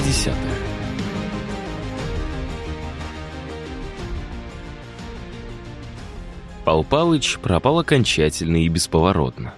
Глава 10. Пал Палыч пропал окончательно и бесповоротно.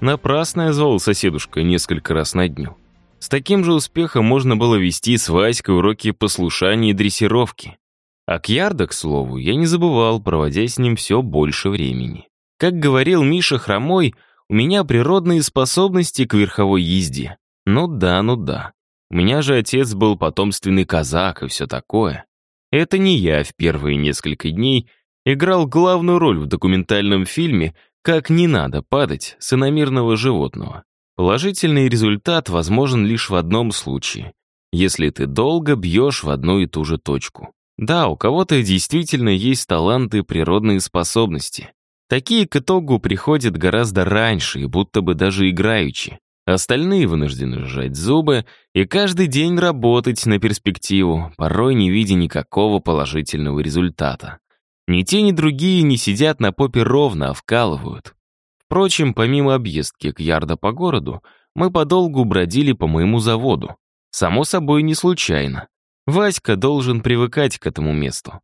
Напрасно я звал соседушка несколько раз на дню. С таким же успехом можно было вести с Васькой уроки послушания и дрессировки. А Кьярда, к слову, я не забывал, проводя с ним все больше времени. Как говорил Миша Хромой, у меня природные способности к верховой езде. Ну да, ну да. У меня же отец был потомственный казак и все такое. Это не я в первые несколько дней играл главную роль в документальном фильме «Как не надо падать» с животного. Положительный результат возможен лишь в одном случае, если ты долго бьешь в одну и ту же точку. Да, у кого-то действительно есть таланты и природные способности. Такие к итогу приходят гораздо раньше и будто бы даже играючи. Остальные вынуждены сжать зубы и каждый день работать на перспективу, порой не видя никакого положительного результата. Ни те, ни другие не сидят на попе ровно, а вкалывают. Впрочем, помимо объездки к Ярда по городу, мы подолгу бродили по моему заводу. Само собой, не случайно. Васька должен привыкать к этому месту.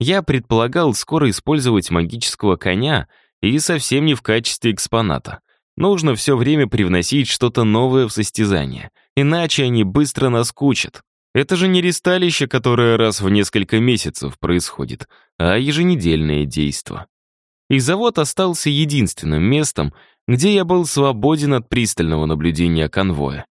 Я предполагал скоро использовать магического коня и совсем не в качестве экспоната — Нужно все время привносить что-то новое в состязание, иначе они быстро наскучат. Это же не ресталище, которое раз в несколько месяцев происходит, а еженедельное действо. И завод остался единственным местом, где я был свободен от пристального наблюдения конвоя.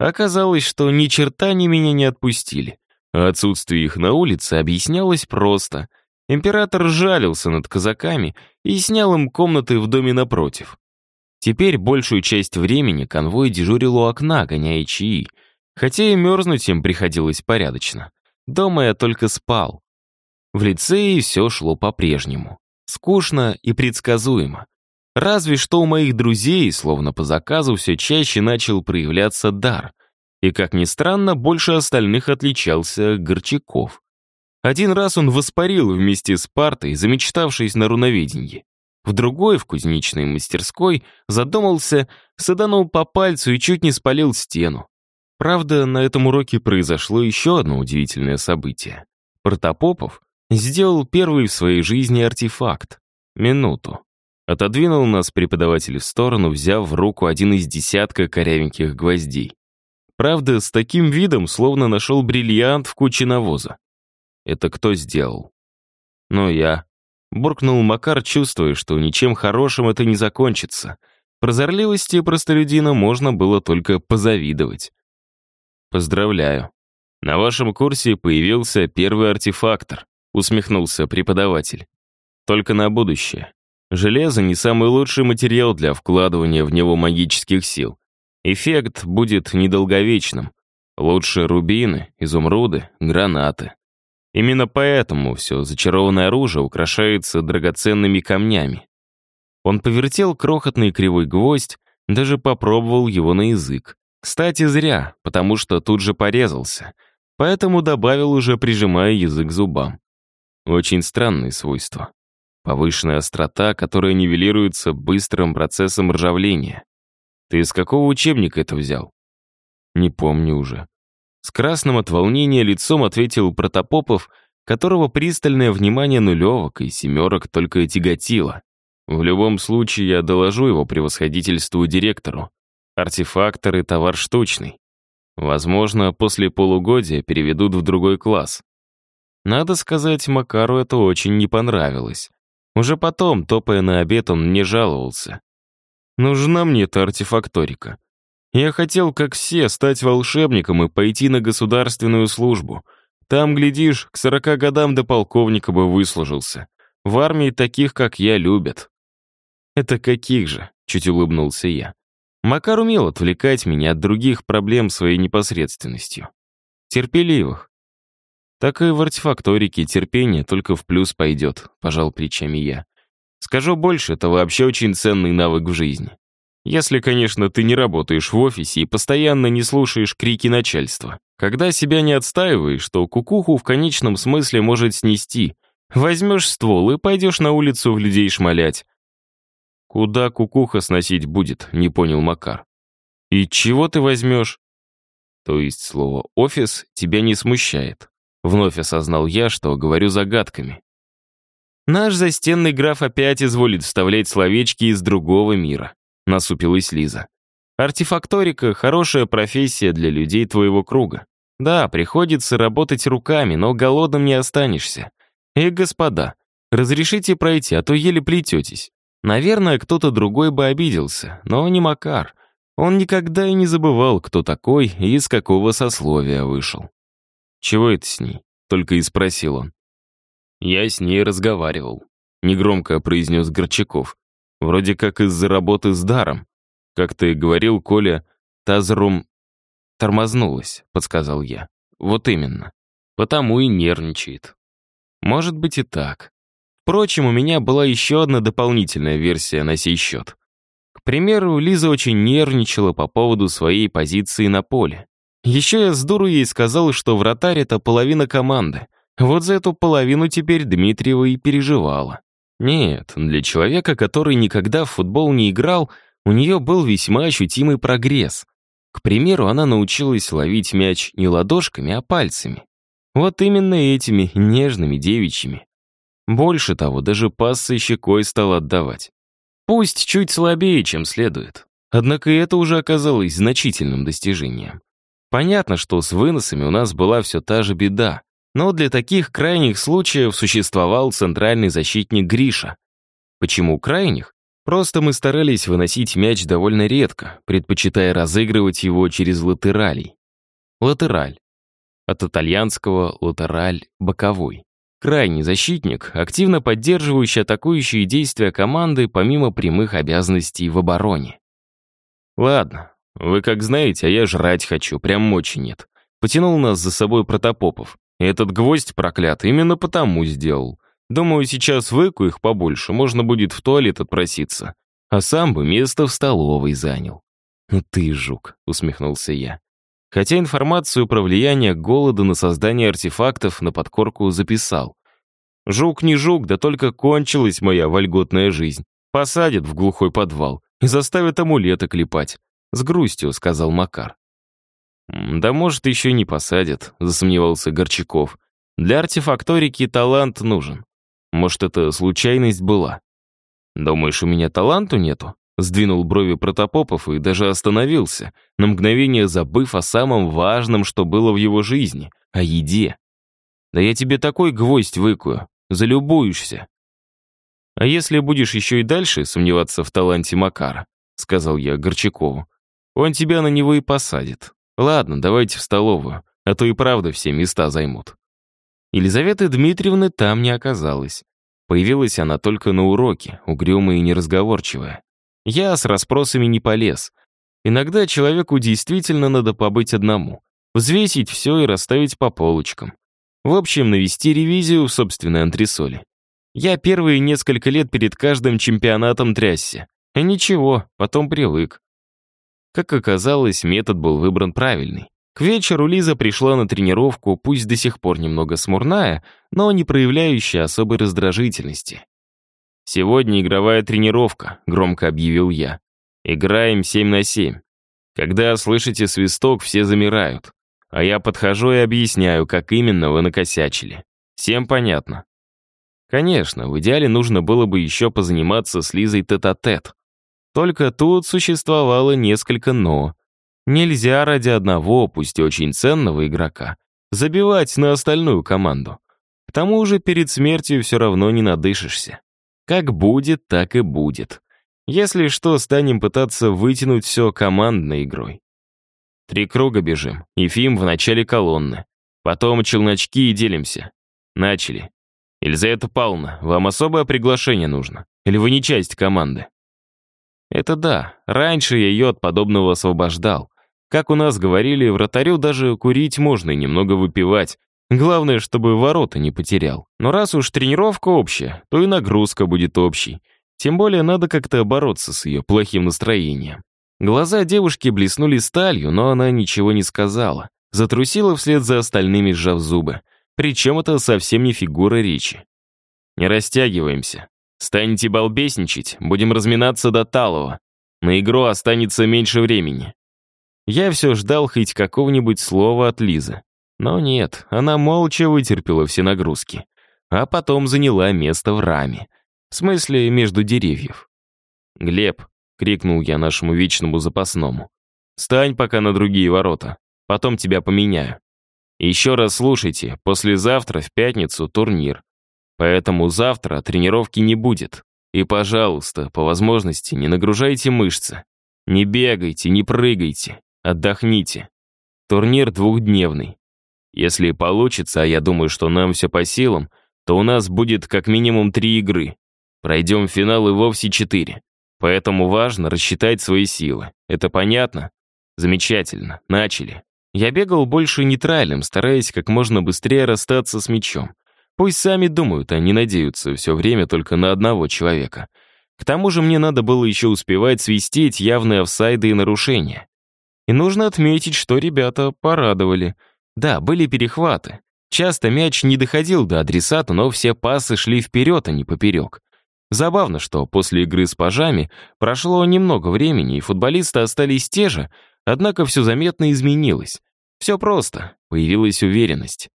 Оказалось, что ни черта они меня не отпустили. Отсутствие их на улице объяснялось просто. Император жалился над казаками и снял им комнаты в доме напротив. Теперь большую часть времени конвой дежурил у окна, гоняя чаи, хотя и мерзнуть им приходилось порядочно. Дома я только спал. В лицее все шло по-прежнему. Скучно и предсказуемо. Разве что у моих друзей, словно по заказу, все чаще начал проявляться дар. И, как ни странно, больше остальных отличался Горчаков. Один раз он воспарил вместе с партой, замечтавшись на руноведенье. В другой, в кузнечной мастерской, задумался, саданул по пальцу и чуть не спалил стену. Правда, на этом уроке произошло еще одно удивительное событие. Протопопов сделал первый в своей жизни артефакт — минуту. Отодвинул нас преподаватель в сторону, взяв в руку один из десятка корявеньких гвоздей. Правда, с таким видом, словно нашел бриллиант в куче навоза. Это кто сделал? Ну, я. Буркнул Макар, чувствуя, что ничем хорошим это не закончится. Прозорливости простолюдина можно было только позавидовать. «Поздравляю. На вашем курсе появился первый артефактор», усмехнулся преподаватель. «Только на будущее. Железо не самый лучший материал для вкладывания в него магических сил. Эффект будет недолговечным. Лучше рубины, изумруды, гранаты. Именно поэтому все зачарованное оружие украшается драгоценными камнями. Он повертел крохотный кривой гвоздь, даже попробовал его на язык. Кстати, зря, потому что тут же порезался, поэтому добавил уже, прижимая язык зубам. Очень странные свойства. Повышенная острота, которая нивелируется быстрым процессом ржавления. Ты из какого учебника это взял? Не помню уже. С красным от волнения лицом ответил Протопопов, которого пристальное внимание нулевок и семерок только тяготило. В любом случае я доложу его превосходительству директору. Артефакторы — товар штучный. Возможно, после полугодия переведут в другой класс. Надо сказать, Макару это очень не понравилось. Уже потом, топая на обед, он не жаловался. Нужна мне эта артефакторика. Я хотел, как все, стать волшебником и пойти на государственную службу. Там, глядишь, к сорока годам до полковника бы выслужился. В армии таких, как я, любят». «Это каких же?» — чуть улыбнулся я. Макар умел отвлекать меня от других проблем своей непосредственностью. Терпеливых. Так и в артефакторике терпение только в плюс пойдет, пожал плечами я. Скажу больше, это вообще очень ценный навык в жизни. Если, конечно, ты не работаешь в офисе и постоянно не слушаешь крики начальства. Когда себя не отстаиваешь, то кукуху в конечном смысле может снести. Возьмешь ствол и пойдешь на улицу в людей шмалять. Куда кукуха сносить будет, не понял Макар. И чего ты возьмешь? То есть слово «офис» тебя не смущает. Вновь осознал я, что говорю загадками. Наш застенный граф опять изволит вставлять словечки из другого мира, насупилась Лиза. Артефакторика — хорошая профессия для людей твоего круга. Да, приходится работать руками, но голодным не останешься. Эх, господа, разрешите пройти, а то еле плететесь. Наверное, кто-то другой бы обиделся, но не Макар. Он никогда и не забывал, кто такой и из какого сословия вышел. «Чего это с ней?» — только и спросил он. «Я с ней разговаривал», — негромко произнес Горчаков. «Вроде как из-за работы с даром. Как ты говорил, Коля, Тазрум тормознулась», — подсказал я. «Вот именно. Потому и нервничает». «Может быть и так. Впрочем, у меня была еще одна дополнительная версия на сей счет. К примеру, Лиза очень нервничала по поводу своей позиции на поле. Еще я с дуру ей сказал, что вратарь — это половина команды. Вот за эту половину теперь Дмитриева и переживала. Нет, для человека, который никогда в футбол не играл, у нее был весьма ощутимый прогресс. К примеру, она научилась ловить мяч не ладошками, а пальцами. Вот именно этими нежными девичьими. Больше того, даже пассы щекой стал отдавать. Пусть чуть слабее, чем следует. Однако и это уже оказалось значительным достижением. Понятно, что с выносами у нас была все та же беда, но для таких крайних случаев существовал центральный защитник Гриша. Почему крайних? Просто мы старались выносить мяч довольно редко, предпочитая разыгрывать его через латералей. Латераль. От итальянского латераль — боковой. Крайний защитник, активно поддерживающий атакующие действия команды помимо прямых обязанностей в обороне. Ладно, вы как знаете, а я жрать хочу, прям мочи нет. Потянул нас за собой Протопопов. Этот гвоздь проклятый именно потому сделал. Думаю, сейчас выку их побольше, можно будет в туалет отпроситься. А сам бы место в столовой занял. «Ну ты, жук», — усмехнулся я. Хотя информацию про влияние голода на создание артефактов на подкорку записал. Жук не жук, да только кончилась моя вольготная жизнь. Посадят в глухой подвал и заставят амулеты клепать. С грустью сказал Макар. «Да может, еще не посадят», — засомневался Горчаков. «Для артефакторики талант нужен. Может, это случайность была?» «Думаешь, у меня таланту нету?» Сдвинул брови Протопопов и даже остановился, на мгновение забыв о самом важном, что было в его жизни — о еде. «Да я тебе такой гвоздь выкую, залюбуешься». «А если будешь еще и дальше сомневаться в таланте Макара», — сказал я Горчакову, «он тебя на него и посадит. Ладно, давайте в столовую, а то и правда все места займут». Елизаветы Дмитриевны там не оказалось. Появилась она только на уроке, угрюмая и неразговорчивая. Я с расспросами не полез. Иногда человеку действительно надо побыть одному, взвесить все и расставить по полочкам. В общем, навести ревизию в собственной антресоли. Я первые несколько лет перед каждым чемпионатом трясся. И ничего, потом привык. Как оказалось, метод был выбран правильный. К вечеру Лиза пришла на тренировку, пусть до сих пор немного смурная, но не проявляющая особой раздражительности. «Сегодня игровая тренировка», — громко объявил я. «Играем 7 на 7. Когда слышите свисток, все замирают. А я подхожу и объясняю, как именно вы накосячили. Всем понятно?» Конечно, в идеале нужно было бы еще позаниматься с Лизой тет-а-тет. -тет. Только тут существовало несколько «но». Нельзя ради одного, пусть и очень ценного игрока, забивать на остальную команду. К тому же перед смертью все равно не надышишься. Как будет, так и будет. Если что, станем пытаться вытянуть все командной игрой. Три круга бежим, Ефим в начале колонны. Потом челночки и делимся. Начали. Елизавета Павловна, вам особое приглашение нужно? Или вы не часть команды? Это да, раньше я ее от подобного освобождал. Как у нас говорили, вратарю даже курить можно и немного выпивать, Главное, чтобы ворота не потерял. Но раз уж тренировка общая, то и нагрузка будет общей. Тем более надо как-то бороться с ее плохим настроением. Глаза девушки блеснули сталью, но она ничего не сказала. Затрусила вслед за остальными, сжав зубы. Причем это совсем не фигура речи. Не растягиваемся. Станете балбесничать, будем разминаться до талого. На игру останется меньше времени. Я все ждал хоть какого-нибудь слова от Лизы. Но нет, она молча вытерпела все нагрузки. А потом заняла место в раме. В смысле, между деревьев. «Глеб», — крикнул я нашему вечному запасному, «стань пока на другие ворота, потом тебя поменяю. еще раз слушайте, послезавтра в пятницу турнир. Поэтому завтра тренировки не будет. И, пожалуйста, по возможности не нагружайте мышцы. Не бегайте, не прыгайте. Отдохните. Турнир двухдневный. Если получится, а я думаю, что нам все по силам, то у нас будет как минимум три игры. Пройдем финал и вовсе четыре. Поэтому важно рассчитать свои силы. Это понятно? Замечательно. Начали. Я бегал больше нейтральным, стараясь как можно быстрее расстаться с мячом. Пусть сами думают, а не надеются все время только на одного человека. К тому же мне надо было еще успевать свистеть явные офсайды и нарушения. И нужно отметить, что ребята порадовали. Да, были перехваты. Часто мяч не доходил до адресата, но все пасы шли вперед, а не поперек. Забавно, что после игры с пажами прошло немного времени, и футболисты остались те же, однако все заметно изменилось. Все просто, появилась уверенность.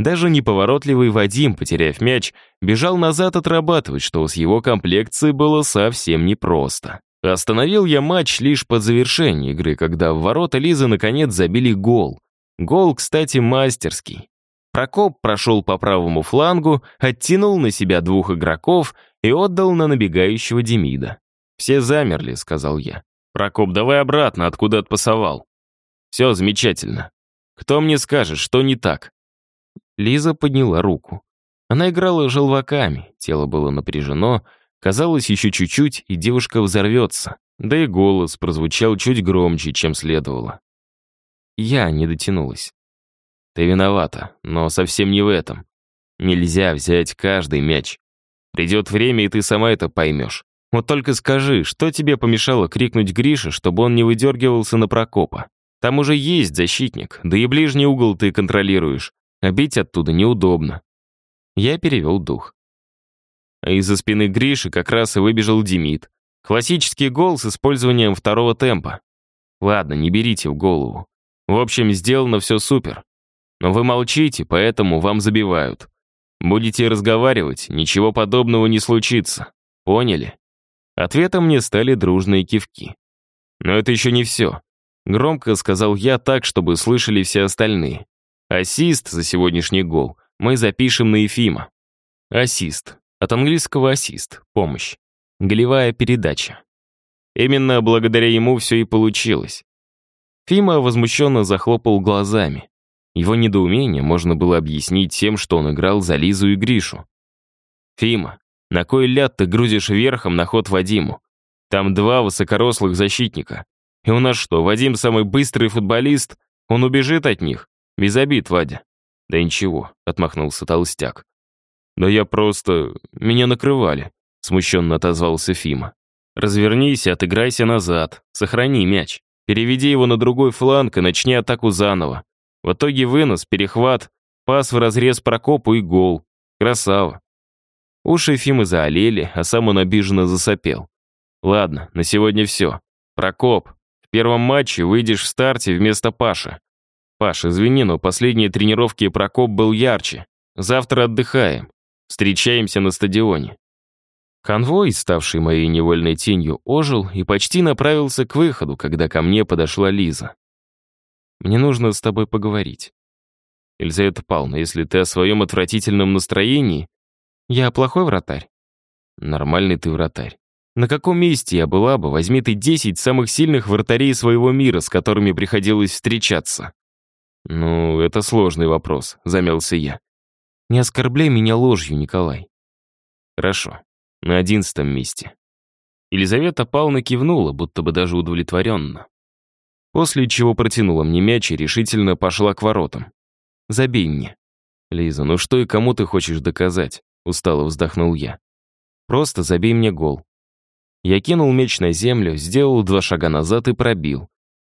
Даже неповоротливый Вадим, потеряв мяч, бежал назад отрабатывать, что с его комплекцией было совсем непросто. Остановил я матч лишь под завершение игры, когда в ворота Лизы наконец забили гол. Гол, кстати, мастерский. Прокоп прошел по правому флангу, оттянул на себя двух игроков и отдал на набегающего Демида. «Все замерли», — сказал я. «Прокоп, давай обратно, откуда отпасовал». «Все замечательно. Кто мне скажет, что не так?» Лиза подняла руку. Она играла желваками, тело было напряжено, Казалось, еще чуть-чуть, и девушка взорвется. Да и голос прозвучал чуть громче, чем следовало. Я не дотянулась. Ты виновата, но совсем не в этом. Нельзя взять каждый мяч. Придет время, и ты сама это поймешь. Вот только скажи, что тебе помешало крикнуть Грише, чтобы он не выдергивался на Прокопа? Там уже есть защитник, да и ближний угол ты контролируешь. А бить оттуда неудобно. Я перевел дух. Из-за спины Гриши как раз и выбежал Демид. Классический гол с использованием второго темпа. Ладно, не берите в голову. В общем, сделано все супер. Но вы молчите, поэтому вам забивают. Будете разговаривать, ничего подобного не случится. Поняли? Ответом мне стали дружные кивки. Но это еще не все. Громко сказал я так, чтобы слышали все остальные. Ассист за сегодняшний гол мы запишем на Ефима. Ассист. От английского «ассист» — помощь. Голевая передача. Именно благодаря ему все и получилось. Фима возмущенно захлопал глазами. Его недоумение можно было объяснить тем, что он играл за Лизу и Гришу. «Фима, на кой ляд ты грузишь верхом на ход Вадиму? Там два высокорослых защитника. И у нас что, Вадим самый быстрый футболист? Он убежит от них? Без обид, Вадя». «Да ничего», — отмахнулся толстяк. «Да я просто... Меня накрывали», — смущенно отозвался Фима. «Развернись и отыграйся назад. Сохрани мяч. Переведи его на другой фланг и начни атаку заново. В итоге вынос, перехват, пас в разрез Прокопу и гол. Красава». Уши Фимы заолели, а сам он обиженно засопел. «Ладно, на сегодня все. Прокоп, в первом матче выйдешь в старте вместо Паши. Паш, извини, но последние тренировки Прокоп был ярче. Завтра отдыхаем. Встречаемся на стадионе». Конвой, ставший моей невольной тенью, ожил и почти направился к выходу, когда ко мне подошла Лиза. «Мне нужно с тобой поговорить». «Елизавета Павловна, если ты о своем отвратительном настроении...» «Я плохой вратарь?» «Нормальный ты вратарь. На каком месте я была бы, возьми ты 10 самых сильных вратарей своего мира, с которыми приходилось встречаться?» «Ну, это сложный вопрос», — замялся я. Не оскорбляй меня ложью, Николай. Хорошо. На одиннадцатом месте. Елизавета Павловна кивнула, будто бы даже удовлетворенно. После чего протянула мне мяч и решительно пошла к воротам. «Забей мне». «Лиза, ну что и кому ты хочешь доказать?» Устало вздохнул я. «Просто забей мне гол». Я кинул мяч на землю, сделал два шага назад и пробил.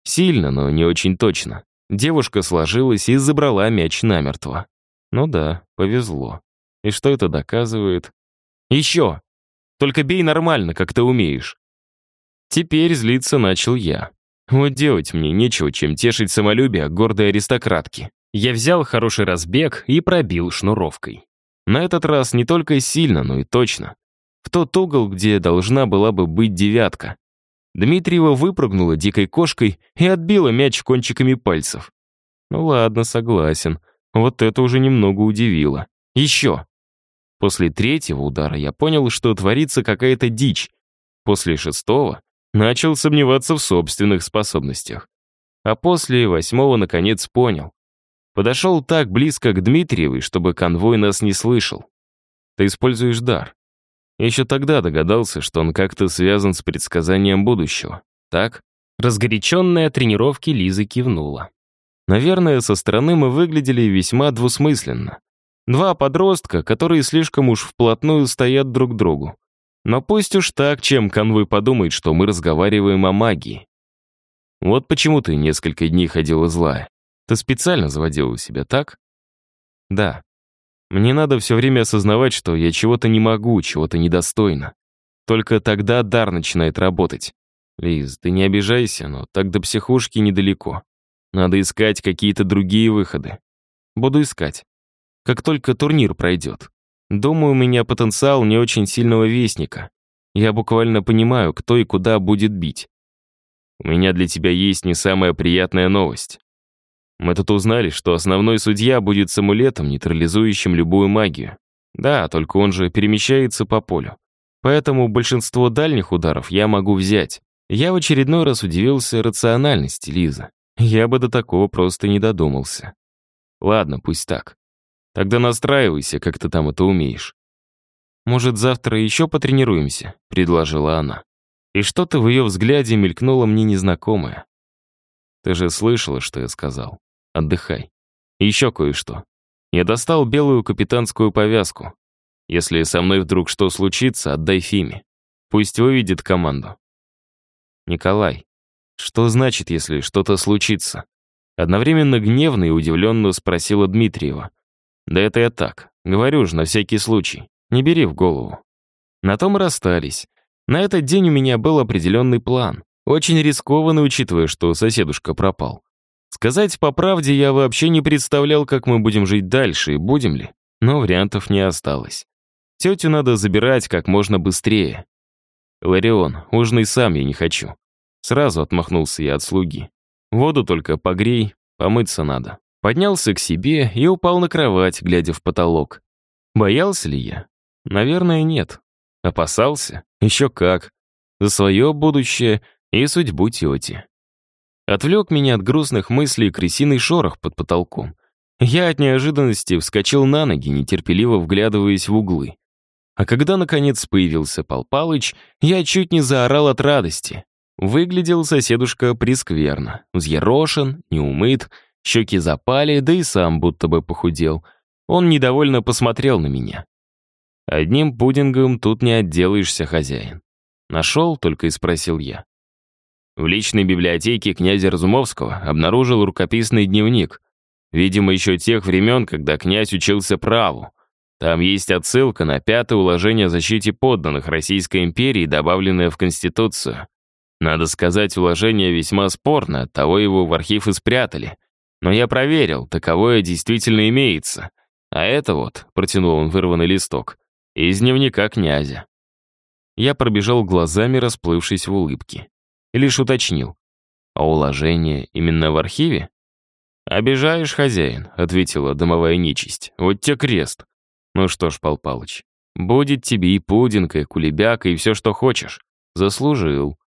Сильно, но не очень точно. Девушка сложилась и забрала мяч намертво. Ну да, повезло. И что это доказывает? Еще! Только бей нормально, как ты умеешь. Теперь злиться начал я. Вот делать мне нечего, чем тешить самолюбие гордой аристократки. Я взял хороший разбег и пробил шнуровкой. На этот раз не только сильно, но и точно. В тот угол, где должна была бы быть девятка. Дмитриева выпрыгнула дикой кошкой и отбила мяч кончиками пальцев. Ну ладно, согласен. Вот это уже немного удивило. Еще. После третьего удара я понял, что творится какая-то дичь. После шестого начал сомневаться в собственных способностях. А после восьмого, наконец, понял. Подошел так близко к Дмитриевой, чтобы конвой нас не слышал. Ты используешь дар. Еще тогда догадался, что он как-то связан с предсказанием будущего. Так? Разгоряченная тренировки Лизы кивнула. Наверное, со стороны мы выглядели весьма двусмысленно. Два подростка, которые слишком уж вплотную стоят друг к другу. Но пусть уж так, чем конвой подумает, что мы разговариваем о магии. Вот почему ты несколько дней ходила злая. Ты специально заводила себя, так? Да. Мне надо все время осознавать, что я чего-то не могу, чего-то недостойно. Только тогда дар начинает работать. Лиз, ты не обижайся, но так до психушки недалеко. Надо искать какие-то другие выходы. Буду искать. Как только турнир пройдет. Думаю, у меня потенциал не очень сильного вестника. Я буквально понимаю, кто и куда будет бить. У меня для тебя есть не самая приятная новость. Мы тут узнали, что основной судья будет с амулетом, нейтрализующим любую магию. Да, только он же перемещается по полю. Поэтому большинство дальних ударов я могу взять. Я в очередной раз удивился рациональности Лизы. Я бы до такого просто не додумался. Ладно, пусть так. Тогда настраивайся, как ты там это умеешь. Может, завтра еще потренируемся?» — предложила она. И что-то в ее взгляде мелькнуло мне незнакомое. «Ты же слышала, что я сказал. Отдыхай. Еще кое-что. Я достал белую капитанскую повязку. Если со мной вдруг что случится, отдай Фиме. Пусть выведет команду. Николай, что значит, если что-то случится? Одновременно гневно и удивленно спросила Дмитриева. Да это я так. Говорю же, на всякий случай. Не бери в голову. На том расстались. На этот день у меня был определенный план. Очень рискованный, учитывая, что соседушка пропал. Сказать по правде, я вообще не представлял, как мы будем жить дальше и будем ли. Но вариантов не осталось. Тетю надо забирать как можно быстрее. Ларион, ужинай сам я не хочу. Сразу отмахнулся я от слуги. Воду только погрей, помыться надо. Поднялся к себе и упал на кровать, глядя в потолок. Боялся ли я? Наверное, нет. Опасался? Еще как. За свое будущее и судьбу тети. Отвлек меня от грустных мыслей крысиный шорох под потолком. Я от неожиданности вскочил на ноги, нетерпеливо вглядываясь в углы. А когда, наконец, появился Пал Палыч, я чуть не заорал от радости. Выглядел соседушка прискверно. Взъерошен, неумыт, Щеки запали, да и сам будто бы похудел. Он недовольно посмотрел на меня. «Одним пудингом тут не отделаешься, хозяин». «Нашел?» — только и спросил я. В личной библиотеке князя Разумовского обнаружил рукописный дневник. Видимо, еще тех времен, когда князь учился праву. Там есть отсылка на пятое уложение о защите подданных Российской империи, добавленное в Конституцию. Надо сказать, уложение весьма спорно, оттого его в архив и спрятали. Но я проверил, таковое действительно имеется. А это вот, протянул он вырванный листок, из дневника князя. Я пробежал глазами, расплывшись в улыбке. И лишь уточнил. А уложение именно в архиве? «Обижаешь, хозяин», — ответила домовая нечисть. «Вот те крест». «Ну что ж, Пал Палыч, будет тебе и пудинка, и кулебяка, и все, что хочешь. Заслужил».